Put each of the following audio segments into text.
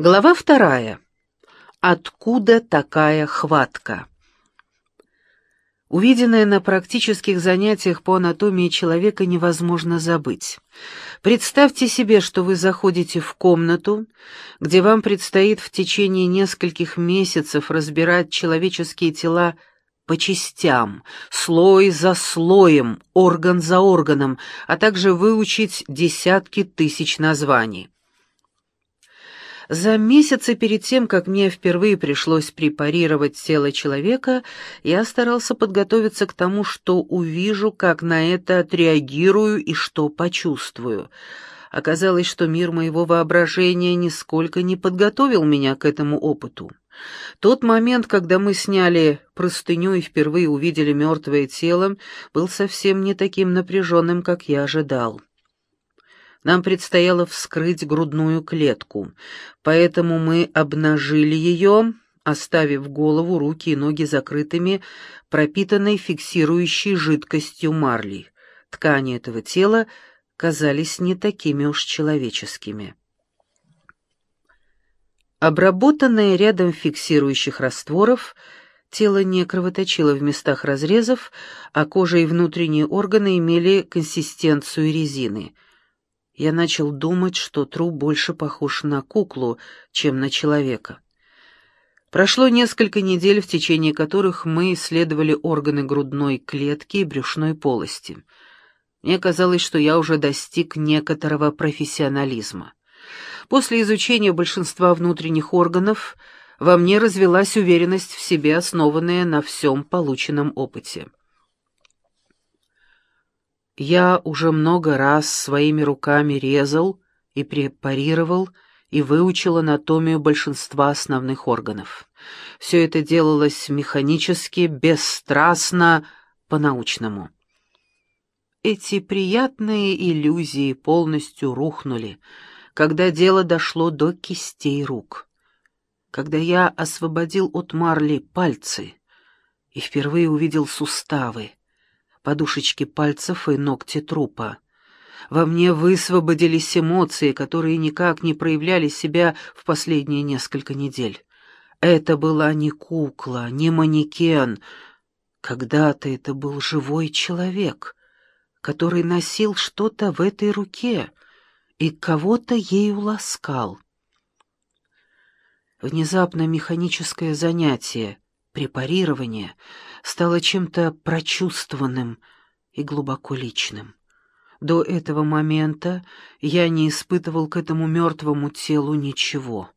Глава вторая. Откуда такая хватка? Увиденное на практических занятиях по анатомии человека невозможно забыть. Представьте себе, что вы заходите в комнату, где вам предстоит в течение нескольких месяцев разбирать человеческие тела по частям, слой за слоем, орган за органом, а также выучить десятки тысяч названий. За месяцы перед тем, как мне впервые пришлось препарировать тело человека, я старался подготовиться к тому, что увижу, как на это отреагирую и что почувствую. Оказалось, что мир моего воображения нисколько не подготовил меня к этому опыту. Тот момент, когда мы сняли простыню и впервые увидели мертвое тело, был совсем не таким напряженным, как я ожидал. Нам предстояло вскрыть грудную клетку, поэтому мы обнажили ее, оставив голову, руки и ноги закрытыми, пропитанной фиксирующей жидкостью марли. Ткани этого тела казались не такими уж человеческими. Обработанное рядом фиксирующих растворов, тело не кровоточило в местах разрезов, а кожа и внутренние органы имели консистенцию резины — я начал думать, что труп больше похож на куклу, чем на человека. Прошло несколько недель, в течение которых мы исследовали органы грудной клетки и брюшной полости. Мне казалось, что я уже достиг некоторого профессионализма. После изучения большинства внутренних органов во мне развелась уверенность в себе, основанная на всем полученном опыте. Я уже много раз своими руками резал и препарировал и выучил анатомию большинства основных органов. Все это делалось механически, бесстрастно, по-научному. Эти приятные иллюзии полностью рухнули, когда дело дошло до кистей рук. Когда я освободил от марли пальцы и впервые увидел суставы, подушечки пальцев и ногти трупа. Во мне высвободились эмоции, которые никак не проявляли себя в последние несколько недель. Это была не кукла, не манекен. Когда-то это был живой человек, который носил что-то в этой руке и кого-то ею ласкал. Внезапно механическое занятие, препарирование — стало чем-то прочувствованным и глубоко личным. До этого момента я не испытывал к этому мертвому телу ничего.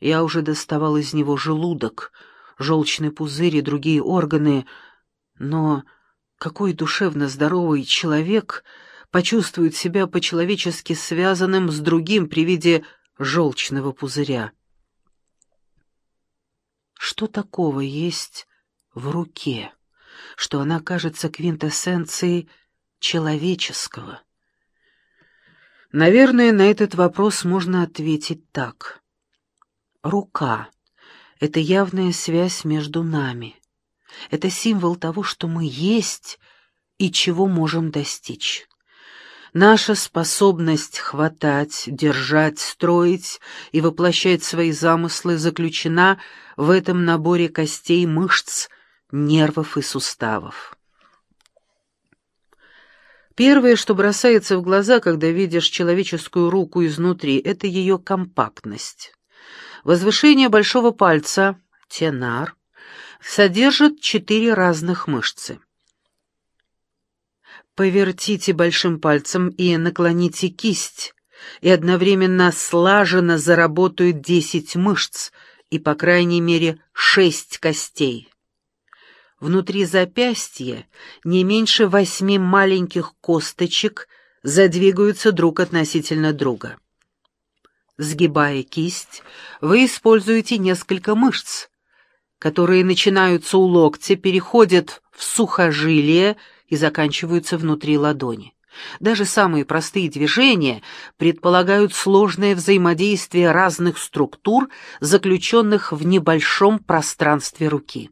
Я уже доставал из него желудок, желчный пузырь и другие органы, но какой душевно здоровый человек почувствует себя по-человечески связанным с другим при виде желчного пузыря? Что такого есть в руке, что она кажется квинтэссенцией человеческого. Наверное, на этот вопрос можно ответить так. Рука — это явная связь между нами. Это символ того, что мы есть и чего можем достичь. Наша способность хватать, держать, строить и воплощать свои замыслы заключена в этом наборе костей, мышц, нервов и суставов. Первое, что бросается в глаза, когда видишь человеческую руку изнутри, это ее компактность. Возвышение большого пальца, тенар, содержит четыре разных мышцы. Повертите большим пальцем и наклоните кисть, и одновременно слаженно заработают десять мышц и, по крайней мере, шесть костей. Внутри запястья не меньше восьми маленьких косточек задвигаются друг относительно друга. Сгибая кисть, вы используете несколько мышц, которые начинаются у локтя, переходят в сухожилие и заканчиваются внутри ладони. Даже самые простые движения предполагают сложное взаимодействие разных структур, заключенных в небольшом пространстве руки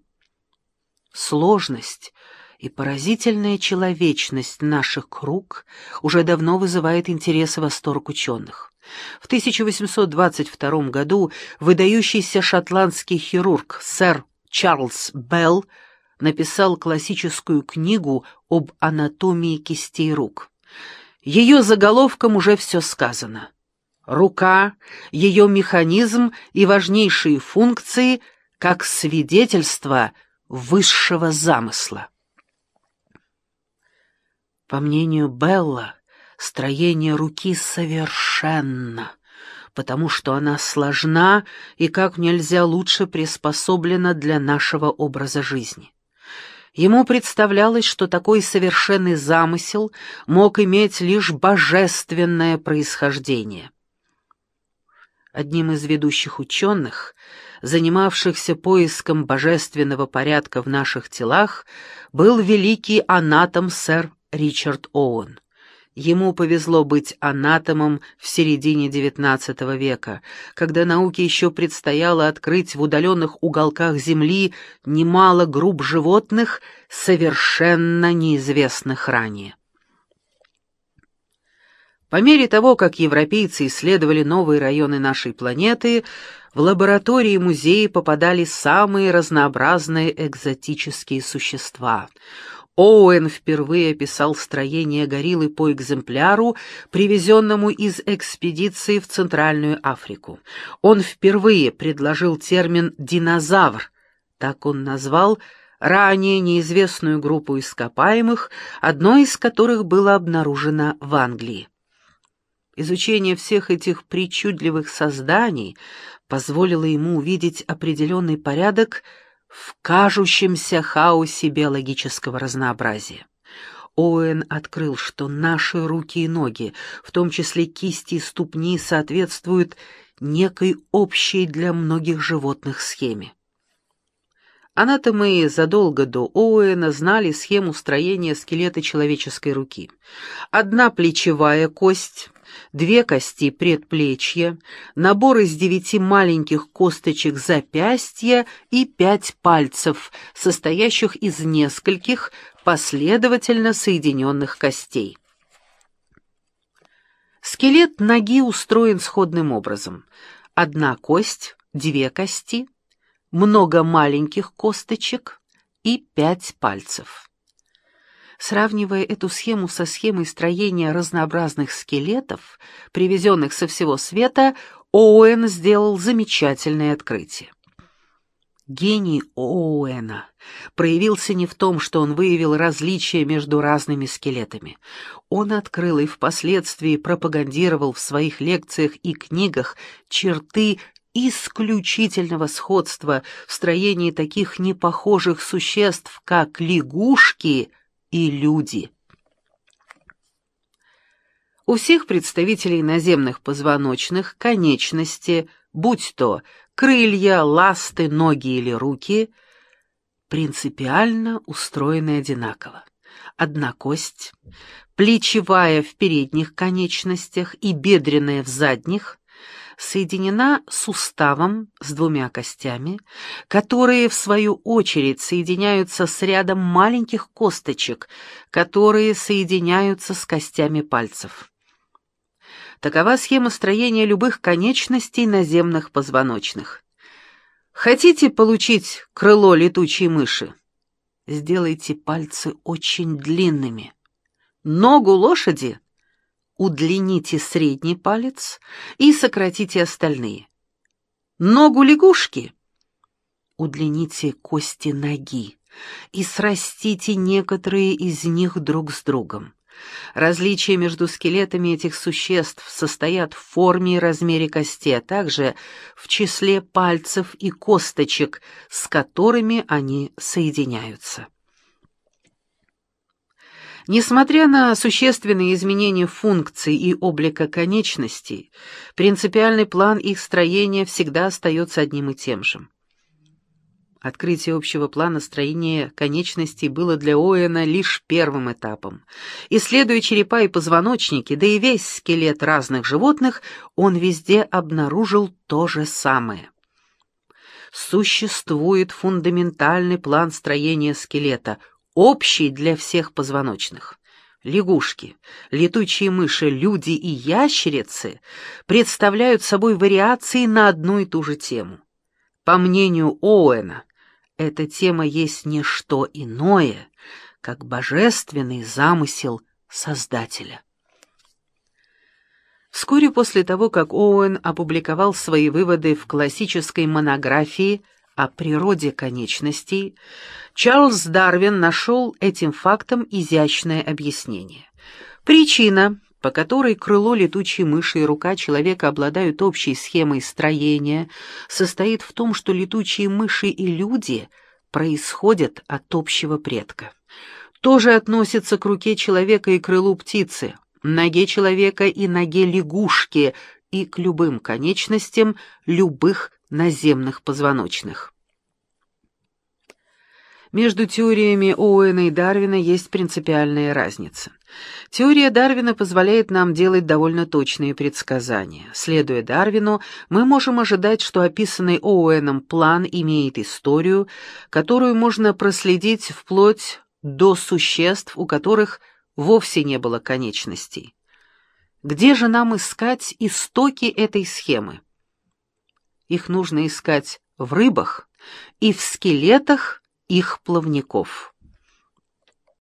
сложность и поразительная человечность наших круг уже давно вызывает интерес и восторг ученых. В 1822 году выдающийся шотландский хирург сэр Чарльз Белл написал классическую книгу об анатомии кистей рук. Ее заголовком уже все сказано. Рука, ее механизм и важнейшие функции как свидетельство высшего замысла. По мнению Белла, строение руки совершенно, потому что она сложна и как нельзя лучше приспособлена для нашего образа жизни. Ему представлялось, что такой совершенный замысел мог иметь лишь божественное происхождение. Одним из ведущих ученых, занимавшихся поиском божественного порядка в наших телах, был великий анатом сэр Ричард Оуэн. Ему повезло быть анатомом в середине XIX века, когда науке еще предстояло открыть в удаленных уголках Земли немало групп животных, совершенно неизвестных ранее. По мере того, как европейцы исследовали новые районы нашей планеты, в лаборатории музея попадали самые разнообразные экзотические существа — Оуэн впервые описал строение гориллы по экземпляру, привезенному из экспедиции в Центральную Африку. Он впервые предложил термин «динозавр», так он назвал ранее неизвестную группу ископаемых, одной из которых было обнаружено в Англии. Изучение всех этих причудливых созданий позволило ему увидеть определенный порядок – в кажущемся хаосе биологического разнообразия. Оуэн открыл, что наши руки и ноги, в том числе кисти и ступни, соответствуют некой общей для многих животных схеме. Анатомы задолго до Оуэна знали схему строения скелета человеческой руки. Одна плечевая кость, две кости предплечья, набор из девяти маленьких косточек запястья и пять пальцев, состоящих из нескольких последовательно соединенных костей. Скелет ноги устроен сходным образом. Одна кость, две кости, много маленьких косточек и пять пальцев. Сравнивая эту схему со схемой строения разнообразных скелетов, привезенных со всего света, Оуэн сделал замечательное открытие. Гений Оуэна проявился не в том, что он выявил различия между разными скелетами. Он открыл и впоследствии пропагандировал в своих лекциях и книгах черты исключительного сходства в строении таких непохожих существ, как лягушки и люди. У всех представителей наземных позвоночных конечности, будь то крылья, ласты, ноги или руки, принципиально устроены одинаково. Одна кость, плечевая в передних конечностях и бедренная в задних, соединена суставом с двумя костями, которые, в свою очередь, соединяются с рядом маленьких косточек, которые соединяются с костями пальцев. Такова схема строения любых конечностей наземных позвоночных. Хотите получить крыло летучей мыши? Сделайте пальцы очень длинными. Ногу лошади удлините средний палец и сократите остальные. Ногу лягушки удлините кости ноги и срастите некоторые из них друг с другом. Различия между скелетами этих существ состоят в форме и размере кости, а также в числе пальцев и косточек, с которыми они соединяются. Несмотря на существенные изменения функций и облика конечностей, принципиальный план их строения всегда остается одним и тем же. Открытие общего плана строения конечностей было для Оэна лишь первым этапом. Исследуя черепа и позвоночники, да и весь скелет разных животных, он везде обнаружил то же самое. Существует фундаментальный план строения скелета, общий для всех позвоночных. лягушки, летучие мыши, люди и ящерицы представляют собой вариации на одну и ту же тему. По мнению Оуэна, эта тема есть не что иное, как божественный замысел Создателя. Вскоре после того, как Оуэн опубликовал свои выводы в классической монографии о природе конечностей, Чарльз Дарвин нашел этим фактом изящное объяснение. Причина, по которой крыло летучей мыши и рука человека обладают общей схемой строения, состоит в том, что летучие мыши и люди происходят от общего предка. То же относится к руке человека и крылу птицы, ноге человека и ноге лягушки и к любым конечностям любых наземных позвоночных. Между теориями Оуэна и Дарвина есть принципиальная разница. Теория Дарвина позволяет нам делать довольно точные предсказания. Следуя Дарвину, мы можем ожидать, что описанный Оуэном план имеет историю, которую можно проследить вплоть до существ, у которых вовсе не было конечностей. Где же нам искать истоки этой схемы? Их нужно искать в рыбах и в скелетах их плавников.